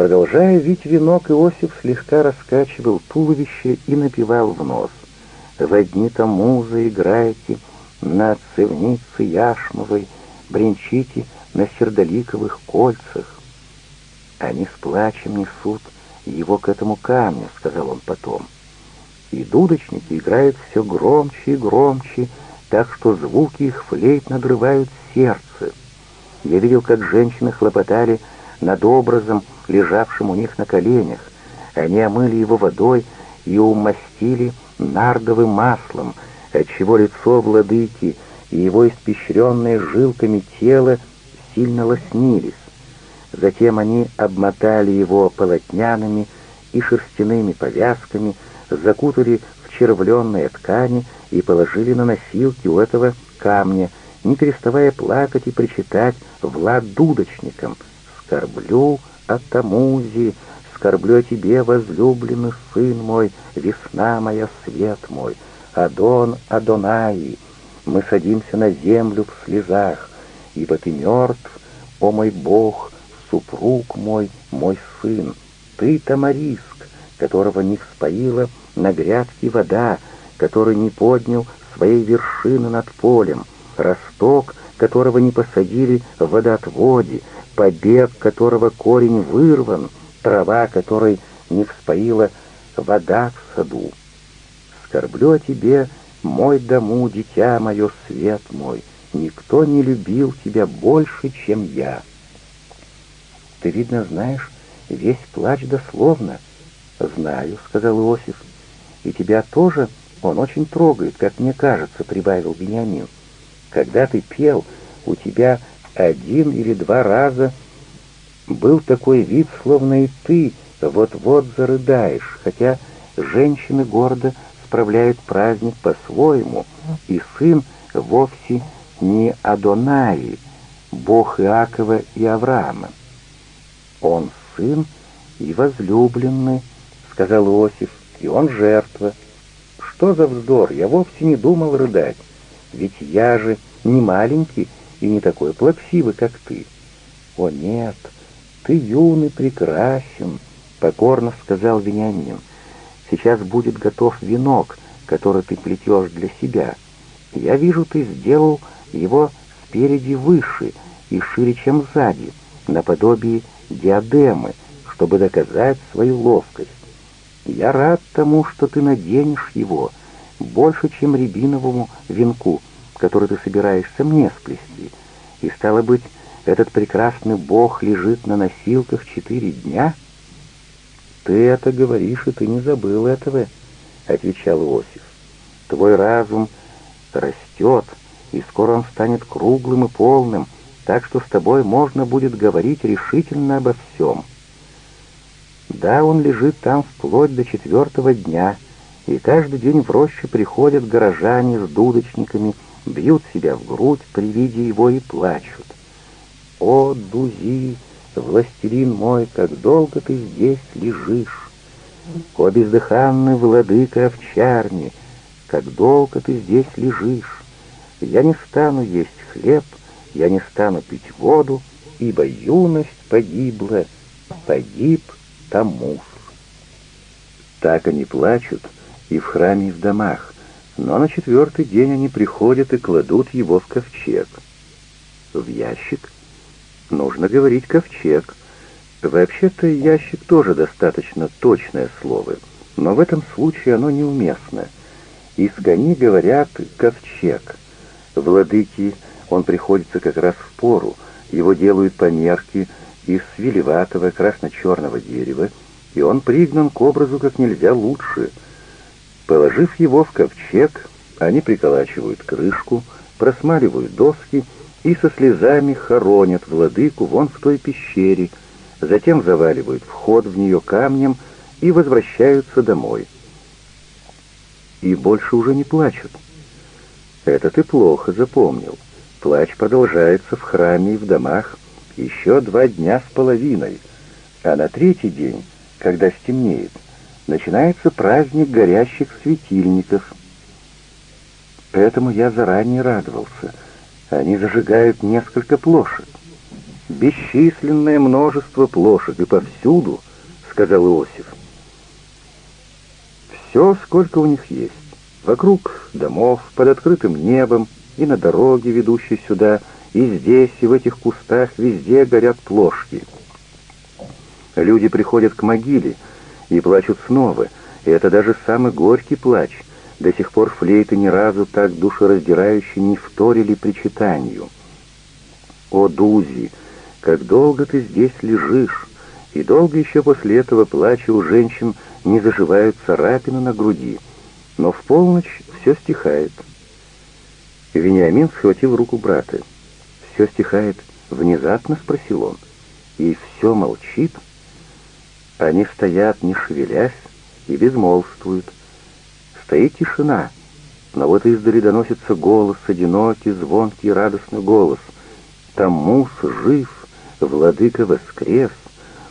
Продолжая вить венок, Иосиф слегка раскачивал туловище и напевал в нос. «В одни-то музы играете на цевнице яшмовой, бренчите на сердоликовых кольцах». «Они с плачем несут его к этому камню», — сказал он потом. И дудочники играют все громче и громче, так что звуки их флейт надрывают сердце. Я видел, как женщины хлопотали над образом, лежавшим у них на коленях. Они омыли его водой и умастили нардовым маслом, отчего лицо владыки и его испещренное жилками тело сильно лоснились. Затем они обмотали его полотняными и шерстяными повязками, закутали в червленные ткани и положили на носилки у этого камня, не переставая плакать и причитать Влад дудочникам «Скорблю о Тамузе, скорблю о тебе, возлюбленный сын мой, весна моя, свет мой, Адон Адонаи, мы садимся на землю в слезах, ибо ты мертв, о мой Бог, супруг мой, мой сын, ты Тамариск, которого не вспоила на грядке вода, который не поднял своей вершины над полем, росток, которого не посадили в водоотводе, побег которого корень вырван, трава которой не вспоила вода в саду. Скорблю о тебе, мой дому, дитя мое, свет мой, никто не любил тебя больше, чем я. Ты, видно, знаешь весь плач дословно. Знаю, — сказал Иосиф, — и тебя тоже он очень трогает, как мне кажется, — прибавил Вениамин. Когда ты пел, у тебя один или два раза был такой вид, словно и ты вот-вот зарыдаешь, хотя женщины гордо справляют праздник по-своему, и сын вовсе не Адонаи, бог Иакова и Авраама. «Он сын и возлюбленный», — сказал Иосиф, — «и он жертва». «Что за вздор? Я вовсе не думал рыдать, ведь я же не маленький и не такой плаксивый, как ты». «О нет, ты юный, прекрасен», — покорно сказал Вениамин. «Сейчас будет готов венок, который ты плетешь для себя. Я вижу, ты сделал его спереди выше и шире, чем сзади, наподобие диадемы, чтобы доказать свою ловкость. Я рад тому, что ты наденешь его, больше, чем рябиновому венку, который ты собираешься мне сплести. И, стало быть, этот прекрасный бог лежит на носилках четыре дня? Ты это говоришь, и ты не забыл этого, — отвечал Иосиф. Твой разум растет, и скоро он станет круглым и полным, — так что с тобой можно будет говорить решительно обо всем. Да, он лежит там вплоть до четвертого дня, и каждый день в роще приходят горожане с дудочниками, бьют себя в грудь при виде его и плачут. «О, Дузи, властелин мой, как долго ты здесь лежишь! О, бездыханный владыка овчарни, как долго ты здесь лежишь! Я не стану есть хлеб, я не стану пить воду, ибо юность погибла, погиб Тамус. Так они плачут и в храме, и в домах, но на четвертый день они приходят и кладут его в ковчег. В ящик? Нужно говорить ковчег. Вообще-то ящик тоже достаточно точное слово, но в этом случае оно неуместно. Из гони говорят ковчег. Владыки он приходится как раз в пору, его делают по мерке из свелеватого красно-черного дерева, и он пригнан к образу как нельзя лучше. Положив его в ковчег, они приколачивают крышку, просмаливают доски и со слезами хоронят владыку вон в той пещере, затем заваливают вход в нее камнем и возвращаются домой. И больше уже не плачут. Это ты плохо запомнил. Плач продолжается в храме и в домах еще два дня с половиной, а на третий день, когда стемнеет, начинается праздник горящих светильников. Этому я заранее радовался. Они зажигают несколько плошек. бесчисленное множество плошек и повсюду, — сказал Иосиф. Все, сколько у них есть. Вокруг домов, под открытым небом и на дороге, ведущей сюда, и здесь, и в этих кустах везде горят плошки. Люди приходят к могиле и плачут снова, и это даже самый горький плач. До сих пор флейты ни разу так душераздирающе не вторили причитанию. «О, Дузи, как долго ты здесь лежишь!» И долго еще после этого плача у женщин не заживают царапины на груди. Но в полночь все стихает. Вениамин схватил руку брата. «Все стихает?» — внезапно спросил он. «И все молчит?» Они стоят, не шевелясь, и безмолвствуют. Стоит тишина, но вот издали доносится голос, одинокий, звонкий, радостный голос. Тамус жив, владыка воскрес,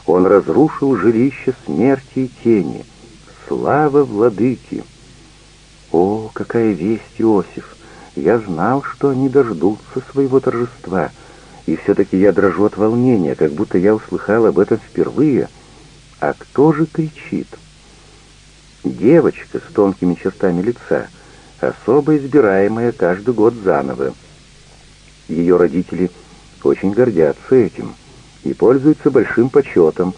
он разрушил жилище смерти и тени. Слава владыке! О, какая весть, Иосиф! Я знал, что они дождутся своего торжества, и все-таки я дрожу от волнения, как будто я услыхал об этом впервые — а кто же кричит? Девочка с тонкими чертами лица, особо избираемая каждый год заново. Ее родители очень гордятся этим и пользуются большим почетом.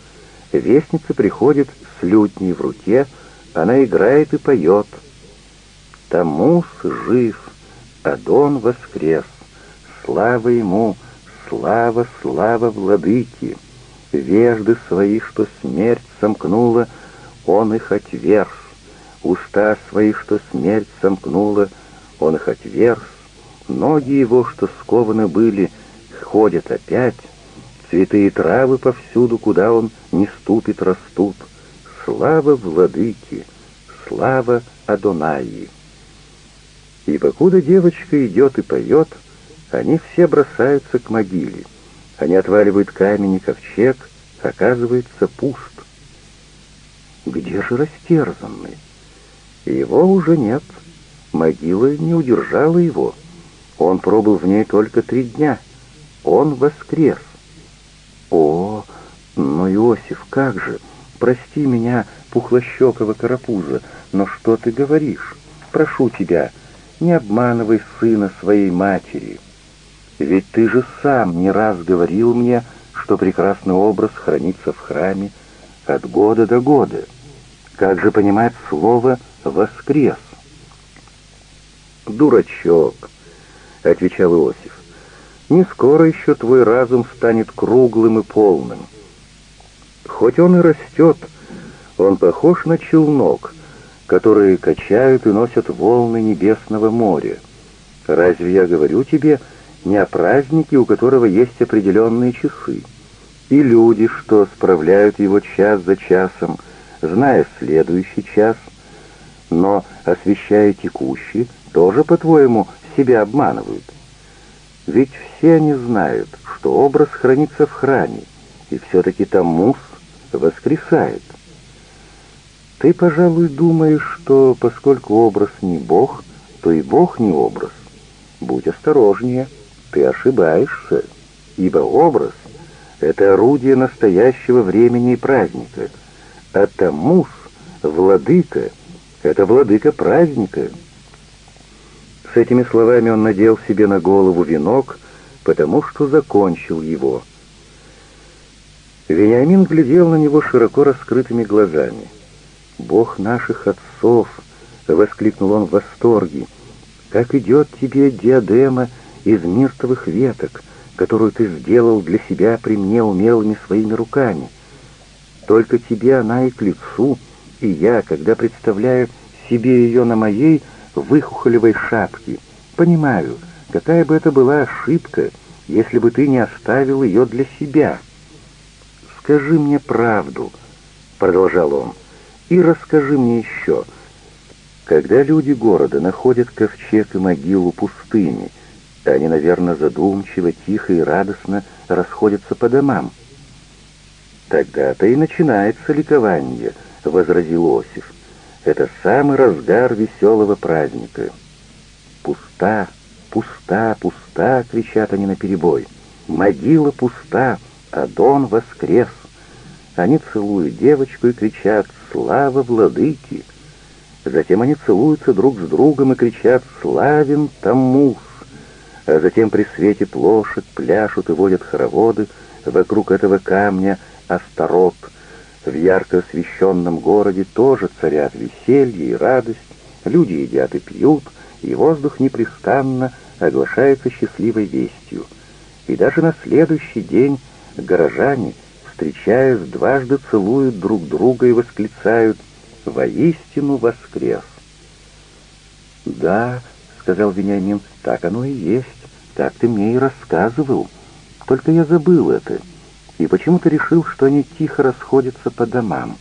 Вестница приходит с лютней в руке, она играет и поет. Тамус жив, Адон воскрес, слава ему, слава, слава владыке. Вежды свои, что смерть сомкнула, он их отверз. Уста свои, что смерть сомкнула, он их отверз. Ноги его, что скованы были, ходят опять. Цветы и травы повсюду, куда он не ступит, растут. Слава владыке, слава Адонаи. И покуда девочка идет и поет, они все бросаются к могиле. Они отваливают камень и ковчег, оказывается пуст. Где же растерзанный? Его уже нет. Могила не удержала его. Он пробыл в ней только три дня. Он воскрес. О, но, Иосиф, как же! Прости меня, пухлощекого карапуза, но что ты говоришь? Прошу тебя, не обманывай сына своей матери». Ведь ты же сам не раз говорил мне, что прекрасный образ хранится в храме от года до года. Как же понимать слово «воскрес»? «Дурачок», — отвечал Иосиф, — «не скоро еще твой разум станет круглым и полным. Хоть он и растет, он похож на челнок, которые качают и носят волны небесного моря. Разве я говорю тебе, — не о празднике, у которого есть определенные часы, и люди, что справляют его час за часом, зная следующий час, но, освещая текущий, тоже, по-твоему, себя обманывают. Ведь все они знают, что образ хранится в храме, и все-таки там мус воскресает. Ты, пожалуй, думаешь, что поскольку образ не Бог, то и Бог не образ. Будь осторожнее ты ошибаешься, ибо образ — это орудие настоящего времени и праздника, а Тамус, владыка, — это владыка праздника. С этими словами он надел себе на голову венок, потому что закончил его. Вениамин глядел на него широко раскрытыми глазами. «Бог наших отцов!» — воскликнул он в восторге. «Как идет тебе диадема из миртовых веток, которую ты сделал для себя при мне умелыми своими руками. Только тебе она и к лицу, и я, когда представляю себе ее на моей выхухолевой шапке, понимаю, какая бы это была ошибка, если бы ты не оставил ее для себя. «Скажи мне правду», — продолжал он, — «и расскажи мне еще». Когда люди города находят ковчег и могилу пустыни, они, наверное, задумчиво, тихо и радостно расходятся по домам. «Тогда-то и начинается ликование», — возразил Осиф. «Это самый разгар веселого праздника». «Пуста, пуста, пуста!» — кричат они наперебой. Могила пуста, а Дон воскрес. Они целуют девочку и кричат «Слава владыке!» Затем они целуются друг с другом и кричат «Славен Таммус!» А затем при свете плошек пляшут и водят хороводы вокруг этого камня Астарот. В ярко освещенном городе тоже царят веселье и радость, люди едят и пьют, и воздух непрестанно оглашается счастливой вестью. И даже на следующий день горожане, встречаясь, дважды целуют друг друга и восклицают «Воистину воскрес!» «Да», — сказал Вениамин, — «так оно и есть, так ты мне и рассказывал. Только я забыл это, и почему-то решил, что они тихо расходятся по домам.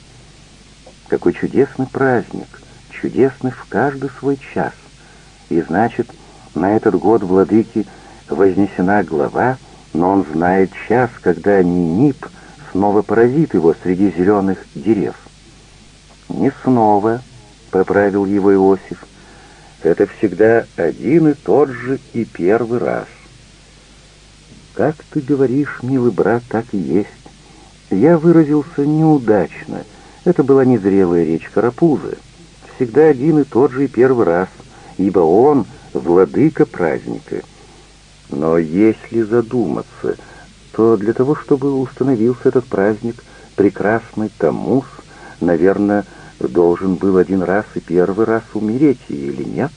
Какой чудесный праздник, чудесный в каждый свой час. И значит, на этот год владыки вознесена глава, но он знает час, когда Нинип снова поразит его среди зеленых дерев. «Не снова», — поправил его Иосиф, — «это всегда один и тот же и первый раз». «Как ты говоришь, милый брат, так и есть. Я выразился неудачно. Это была незрелая речь Карапузы. Всегда один и тот же и первый раз, ибо он — владыка праздника. Но если задуматься, то для того, чтобы установился этот праздник, прекрасный Тамус, наверное, должен был один раз и первый раз умереть, или нет?»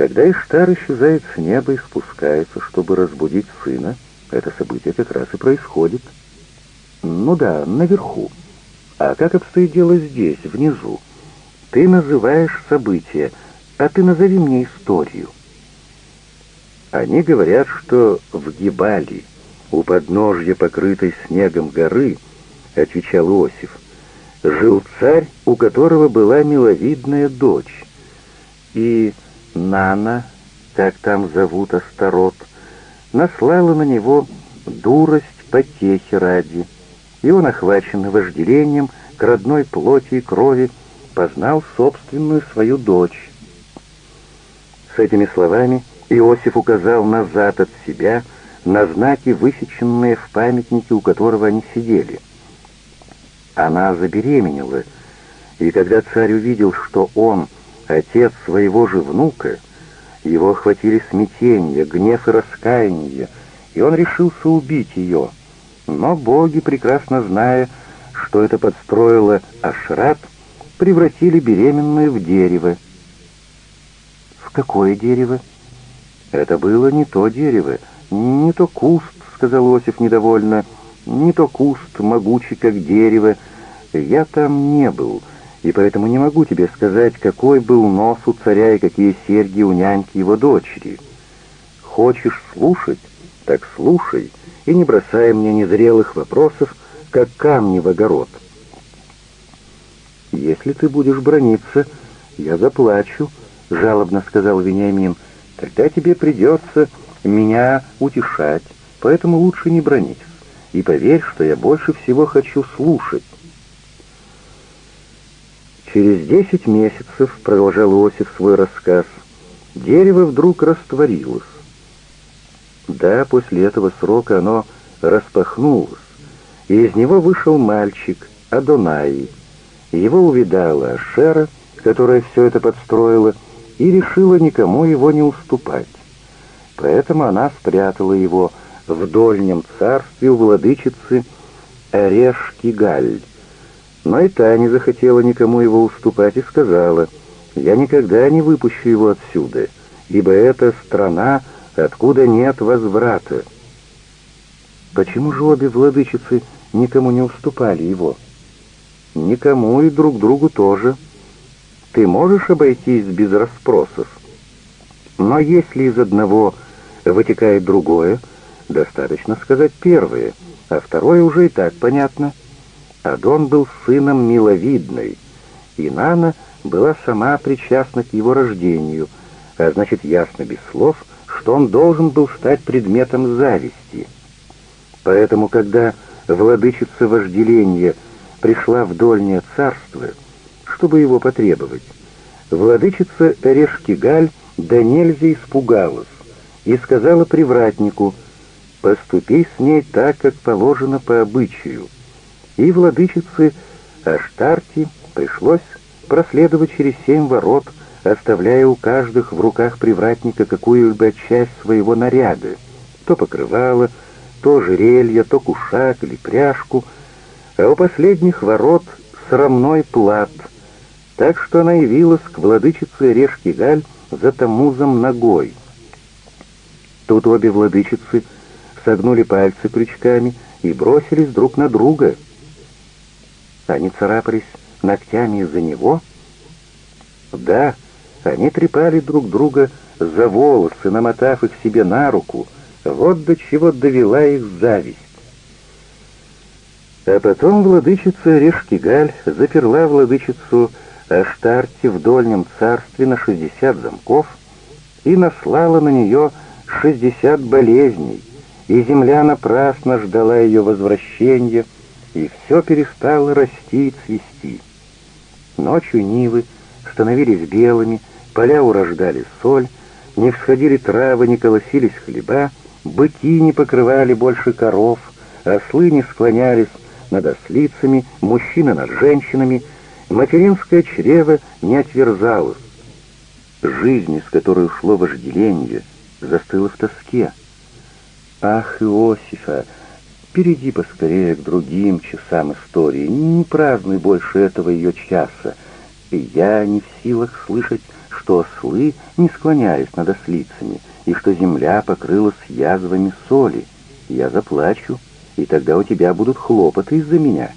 Когда Иштар исчезает с неба и спускается, чтобы разбудить сына, это событие как раз и происходит. Ну да, наверху. А как обстоит дело здесь, внизу? Ты называешь событие, а ты назови мне историю. Они говорят, что в Гибали, у подножья покрытой снегом горы, отвечал Иосиф, жил царь, у которого была миловидная дочь. И Нана, как там зовут Астарот, наслала на него дурость потехи ради, и он, охваченный вожделением к родной плоти и крови, познал собственную свою дочь. С этими словами Иосиф указал назад от себя на знаки, высеченные в памятнике, у которого они сидели. Она забеременела, и когда царь увидел, что он — отец своего же внука, его охватили смятение, гнев и раскаяние, и он решился убить ее. Но боги, прекрасно зная, что это подстроило Ашрат, превратили беременную в дерево. В какое дерево? Это было не то дерево, не то куст, сказал Осиф недовольно, не то куст, могучий как дерево. Я там не был, и поэтому не могу тебе сказать, какой был нос у царя и какие серьги у няньки его дочери. Хочешь слушать? Так слушай, и не бросай мне незрелых вопросов, как камни в огород. «Если ты будешь брониться, я заплачу», — жалобно сказал Вениамин. «Тогда тебе придется меня утешать, поэтому лучше не бронись. И поверь, что я больше всего хочу слушать». Через десять месяцев, продолжал Иосиф свой рассказ, дерево вдруг растворилось. Да, после этого срока оно распахнулось, и из него вышел мальчик, Адонай. Его увидала Ашера, которая все это подстроила, и решила никому его не уступать. Поэтому она спрятала его в дольнем царстве у владычицы Орешки-Галь. Но и та не захотела никому его уступать и сказала, «Я никогда не выпущу его отсюда, ибо это страна, откуда нет возврата». Почему же обе владычицы никому не уступали его? Никому и друг другу тоже. Ты можешь обойтись без расспросов. Но если из одного вытекает другое, достаточно сказать первое, а второе уже и так понятно — Адон был сыном миловидной, и Нана была сама причастна к его рождению, а значит ясно без слов, что он должен был стать предметом зависти. Поэтому, когда владычица вожделения пришла в Дольнее царство, чтобы его потребовать, владычица Решкигаль да нельзя испугалась и сказала привратнику, «Поступи с ней так, как положено по обычаю». И владычице Аштарти пришлось проследовать через семь ворот, оставляя у каждых в руках привратника какую-либо часть своего наряда, то покрывало, то жерелье, то кушак или пряжку, а у последних ворот срамной плат, так что она явилась к владычице Решкигаль за Тамузом ногой. Тут обе владычицы согнули пальцы крючками и бросились друг на друга. Они царапались ногтями из-за него? Да, они трепали друг друга за волосы, намотав их себе на руку. Вот до чего довела их зависть. А потом владычица Решкигаль заперла владычицу Аштарти в Дольнем царстве на шестьдесят замков и наслала на нее шестьдесят болезней, и земля напрасно ждала ее возвращения, и все перестало расти и цвести. Ночью нивы становились белыми, поля урождали соль, не всходили травы, не колосились хлеба, быки не покрывали больше коров, ослы не склонялись над ослицами, мужчины над женщинами, материнское чрево не отверзалось. Жизнь, из которой ушло вожделение, застыла в тоске. «Ах, Иосифа, перейди поскорее к другим часам истории, не празднуй больше этого ее часа, я не в силах слышать, что ослы не склонялись над ослицами, и что земля покрылась язвами соли. Я заплачу, и тогда у тебя будут хлопоты из-за меня».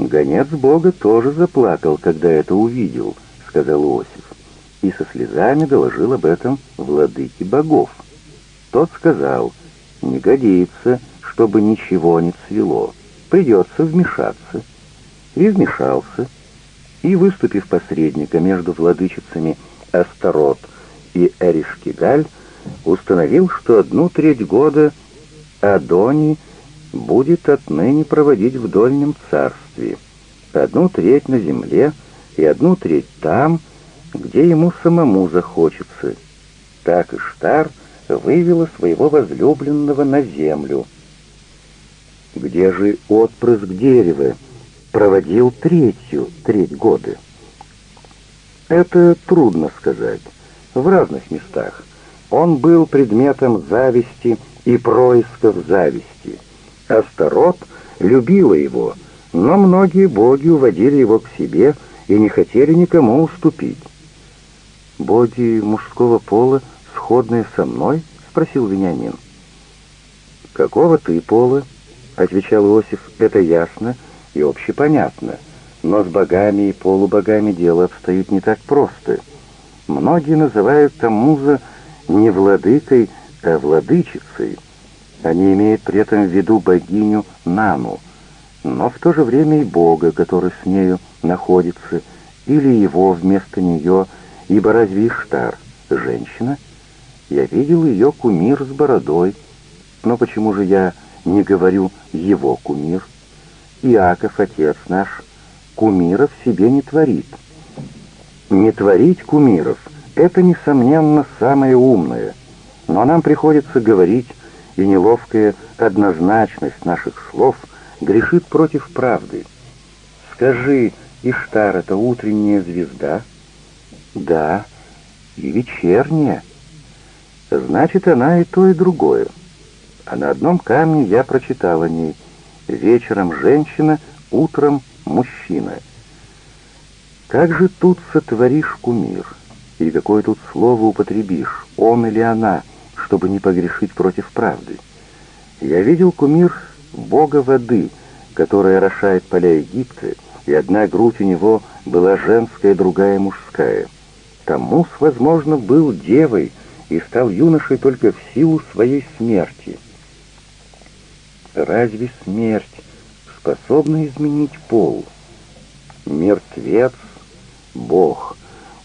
«Гонец Бога тоже заплакал, когда это увидел», — сказал Иосиф, и со слезами доложил об этом владыке богов. Тот сказал, «Не годится, чтобы ничего не цвело, придется вмешаться». И вмешался, и, выступив посредника между владычицами Астарот и Эришкигаль, установил, что одну треть года Адони будет отныне проводить в Дольнем царстве, одну треть на земле и одну треть там, где ему самому захочется. Так Иштар вывела своего возлюбленного на землю. Где же отпрыск дерева проводил третью треть года? Это трудно сказать. В разных местах. Он был предметом зависти и происков зависти. Астарот любила его, но многие боги уводили его к себе и не хотели никому уступить. «Боги мужского пола, сходные со мной?» — спросил Вениамин. «Какого ты пола?» — отвечал Иосиф. «Это ясно и общепонятно, но с богами и полубогами дело обстоит не так просто. Многие называют Тамуза не владыкой, а владычицей, они имеют при этом в виду богиню Нану, но в то же время и бога, который с нею находится, или его вместо нее, ибо разве Иштар — женщина? Я видел ее кумир с бородой, но почему же я не говорю «его кумир»? Иаков, отец наш, кумиров себе не творит. Не творить кумиров — это, несомненно, самое умное, но нам приходится говорить и неловкая однозначность наших слов грешит против правды. Скажи, Иштар — это утренняя звезда? Да, и вечерняя. Значит, она и то, и другое. А на одном камне я прочитал о ней. Вечером женщина, утром мужчина. Как же тут сотворишь кумир? И какое тут слово употребишь, он или она — чтобы не погрешить против правды. Я видел кумир бога воды, который орошает поля Египта, и одна грудь у него была женская, другая мужская. Тамус, возможно, был девой и стал юношей только в силу своей смерти. Разве смерть способна изменить пол? Мертвец — Бог.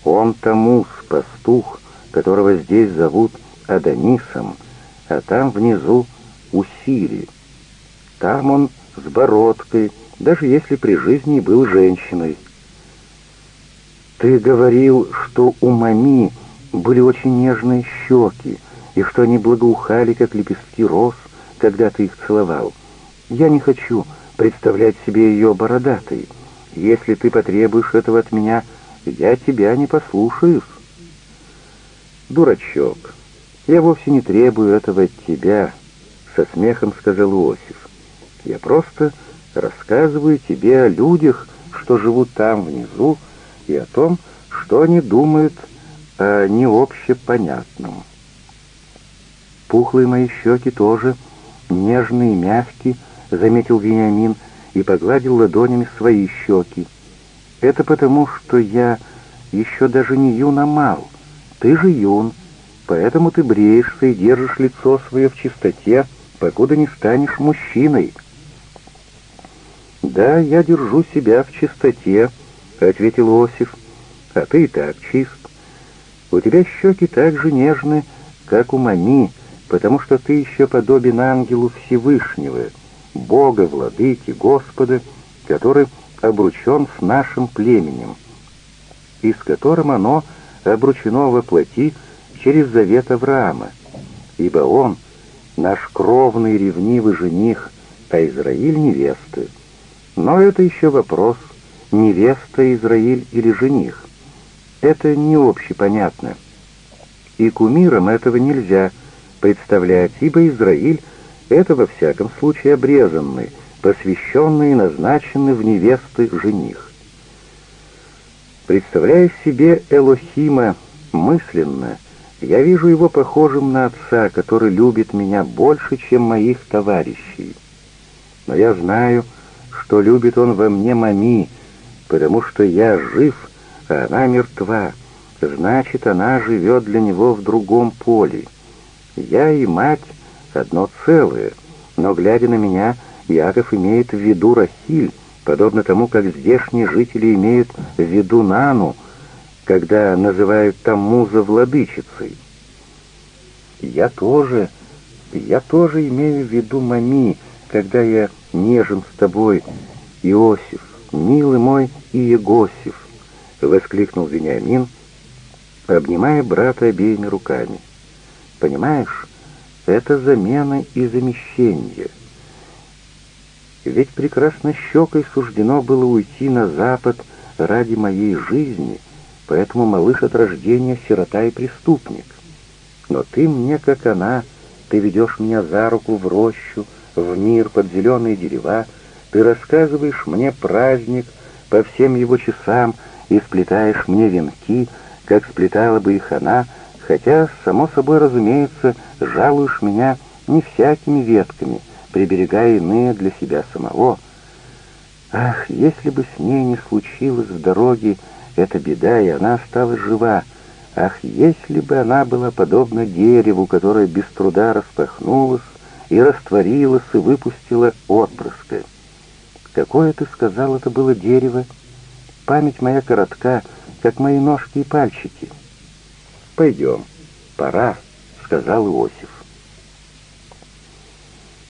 Он Тамус, пастух, которого здесь зовут Адонисом, а там внизу Усири. Там он с бородкой, даже если при жизни был женщиной. Ты говорил, что у Мами были очень нежные щеки, и что они благоухали, как лепестки роз, когда ты их целовал. Я не хочу представлять себе ее бородатой. Если ты потребуешь этого от меня, я тебя не послушаюсь. Дурачок, я вовсе не требую этого от тебя, со смехом сказал Иосиф. Я просто рассказываю тебе о людях, что живут там внизу, и о том, что они думают о необщепонятном. Пухлые мои щеки тоже нежные мягкие, заметил Вениамин и погладил ладонями свои щеки. Это потому, что я еще даже не юн, а мал. Ты же юн, поэтому ты бреешься и держишь лицо свое в чистоте, покуда не станешь мужчиной. «Да, я держу себя в чистоте», — ответил Осиф. «А ты и так чист. У тебя щеки так же нежны, как у Мами, потому что ты еще подобен ангелу Всевышнего, Бога, Владыки, Господа, который обручен с нашим племенем, и с которым оно обручено во через завет Авраама, ибо он — наш кровный ревнивый жених, а Израиль — невесты. Но это еще вопрос, невеста Израиль или жених. Это не общепонятно. И кумирам этого нельзя представлять, ибо Израиль — это во всяком случае обрезанный, посвященный и назначенный в невесты жених. Представляя себе Элохима мысленно, я вижу его похожим на отца, который любит меня больше, чем моих товарищей. Но я знаю, что любит он во мне Мами, потому что я жив, а она мертва. Значит, она живет для него в другом поле. Я и мать одно целое, но, глядя на меня, Яков имеет в виду Рахиль, подобно тому, как здешние жители имеют в виду Нану, когда называют там муза владычицей. Я тоже, я тоже имею в виду Мами, когда я нежен с тобой, Иосиф, милый мой Иегосиф, — воскликнул Вениамин, обнимая брата обеими руками. Понимаешь, это замена и замещение. Ведь прекрасно щекой суждено было уйти на запад ради моей жизни, поэтому малыш от рождения сирота и преступник. Но ты мне, как она, ты ведешь меня за руку в рощу, в мир под зеленые дерева, ты рассказываешь мне праздник по всем его часам и сплетаешь мне венки, как сплетала бы их она, хотя, само собой разумеется, жалуешь меня не всякими ветками, приберегая иные для себя самого. Ах, если бы с ней не случилось в дороге эта беда, и она осталась жива, ах, если бы она была подобна дереву, которое без труда распахнулось и растворилось и выпустило отпрыска. Какое, ты сказал, это было дерево? Память моя коротка, как мои ножки и пальчики. «Пойдем, пора», — сказал Иосиф.